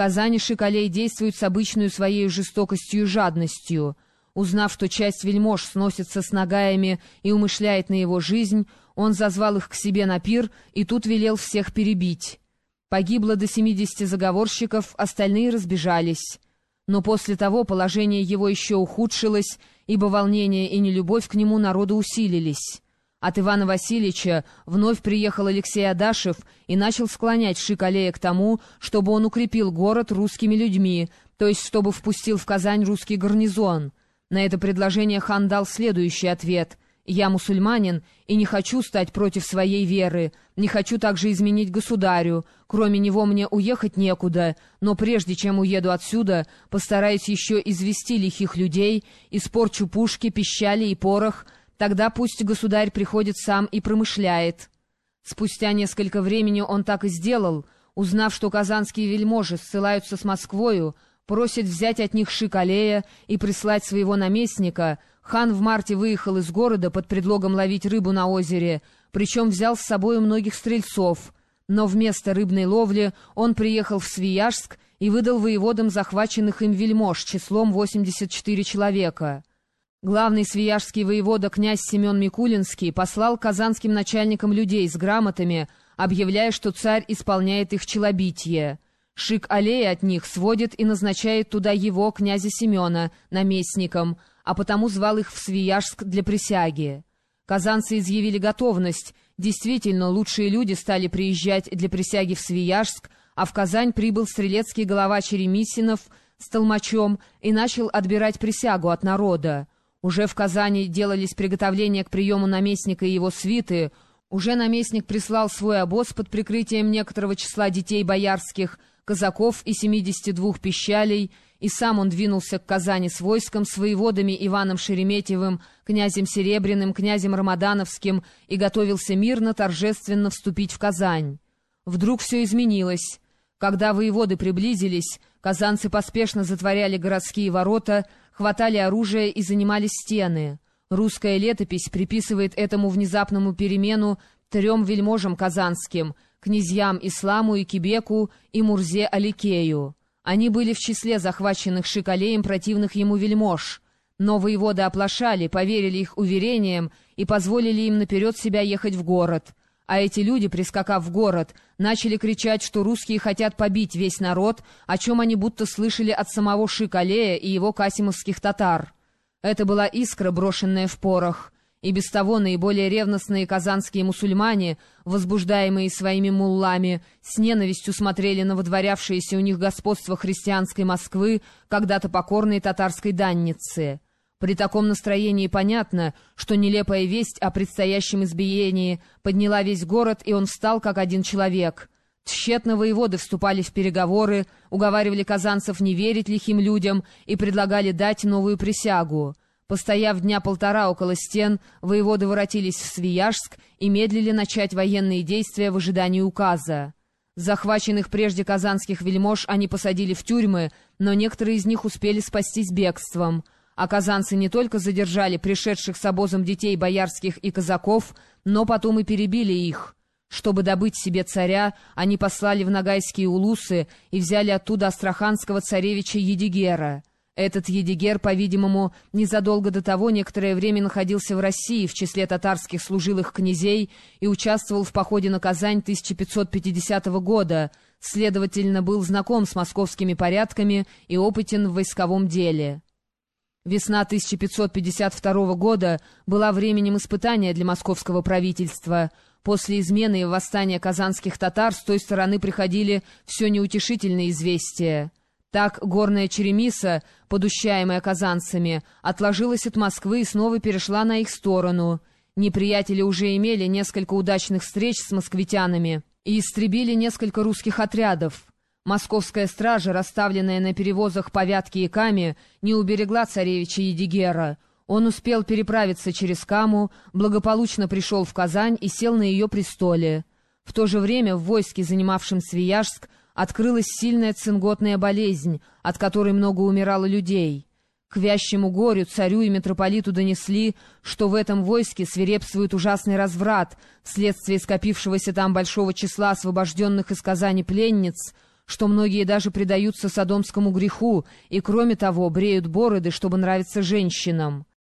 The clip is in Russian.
Казани Шикалей действует с обычной своей жестокостью и жадностью. Узнав, что часть вельмож сносится с нагаями и умышляет на его жизнь, он зазвал их к себе на пир и тут велел всех перебить. Погибло до 70 заговорщиков, остальные разбежались. Но после того положение его еще ухудшилось, ибо волнение и нелюбовь к нему народу усилились. От Ивана Васильевича вновь приехал Алексей Адашев и начал склонять Шикалея к тому, чтобы он укрепил город русскими людьми, то есть чтобы впустил в Казань русский гарнизон. На это предложение хан дал следующий ответ. «Я мусульманин и не хочу стать против своей веры, не хочу также изменить государю, кроме него мне уехать некуда, но прежде чем уеду отсюда, постараюсь еще извести лихих людей, испорчу пушки, пищали и порох, Тогда пусть государь приходит сам и промышляет. Спустя несколько времени он так и сделал, узнав, что казанские вельможи ссылаются с Москвою, просит взять от них Шикалея и прислать своего наместника, хан в марте выехал из города под предлогом ловить рыбу на озере, причем взял с собой многих стрельцов, но вместо рыбной ловли он приехал в Свияжск и выдал воеводам захваченных им вельмож числом 84 человека. Главный свияжский воевода князь Семен Микулинский послал казанским начальникам людей с грамотами, объявляя, что царь исполняет их челобитие. Шик аллея от них сводит и назначает туда его, князя Семена, наместником, а потому звал их в Свияжск для присяги. Казанцы изъявили готовность. Действительно, лучшие люди стали приезжать для присяги в Свияжск, а в Казань прибыл стрелецкий голова Черемисинов с толмачом и начал отбирать присягу от народа. Уже в Казани делались приготовления к приему наместника и его свиты, уже наместник прислал свой обоз под прикрытием некоторого числа детей боярских, казаков и 72 пищалей, и сам он двинулся к Казани с войском, с воеводами Иваном Шереметьевым, князем Серебряным, князем Рамадановским и готовился мирно, торжественно вступить в Казань. Вдруг все изменилось. Когда воеводы приблизились, казанцы поспешно затворяли городские ворота, хватали оружие и занимали стены. Русская летопись приписывает этому внезапному перемену трем вельможам казанским, князьям Исламу и Кибеку и Мурзе Аликею. Они были в числе захваченных Шикалеем противных ему вельмож, но воеводы оплошали, поверили их уверениям и позволили им наперед себя ехать в город — а эти люди, прискакав в город, начали кричать, что русские хотят побить весь народ, о чем они будто слышали от самого Шикалея и его касимовских татар. Это была искра, брошенная в порох, и без того наиболее ревностные казанские мусульмане, возбуждаемые своими муллами, с ненавистью смотрели на водворявшееся у них господство христианской Москвы, когда-то покорной татарской данницы. При таком настроении понятно, что нелепая весть о предстоящем избиении подняла весь город, и он встал как один человек. Тщетно воеводы вступали в переговоры, уговаривали казанцев не верить лихим людям и предлагали дать новую присягу. Постояв дня полтора около стен, воеводы воротились в Свияжск и медлили начать военные действия в ожидании указа. Захваченных прежде казанских вельмож они посадили в тюрьмы, но некоторые из них успели спастись бегством — а казанцы не только задержали пришедших с обозом детей боярских и казаков, но потом и перебили их. Чтобы добыть себе царя, они послали в Ногайские улусы и взяли оттуда астраханского царевича Едигера. Этот Едигер, по-видимому, незадолго до того некоторое время находился в России в числе татарских служилых князей и участвовал в походе на Казань 1550 года, следовательно, был знаком с московскими порядками и опытен в войсковом деле. Весна 1552 года была временем испытания для московского правительства. После измены и восстания казанских татар с той стороны приходили все неутешительные известия. Так горная Черемиса, подущаемая казанцами, отложилась от Москвы и снова перешла на их сторону. Неприятели уже имели несколько удачных встреч с москвитянами и истребили несколько русских отрядов. Московская стража, расставленная на перевозах по Вятке и Каме, не уберегла царевича Едигера. Он успел переправиться через Каму, благополучно пришел в Казань и сел на ее престоле. В то же время в войске, занимавшем Свияжск, открылась сильная цинготная болезнь, от которой много умирало людей. К вящему горю царю и митрополиту донесли, что в этом войске свирепствует ужасный разврат, вследствие скопившегося там большого числа освобожденных из Казани пленниц — что многие даже предаются садомскому греху и, кроме того, бреют бороды, чтобы нравиться женщинам.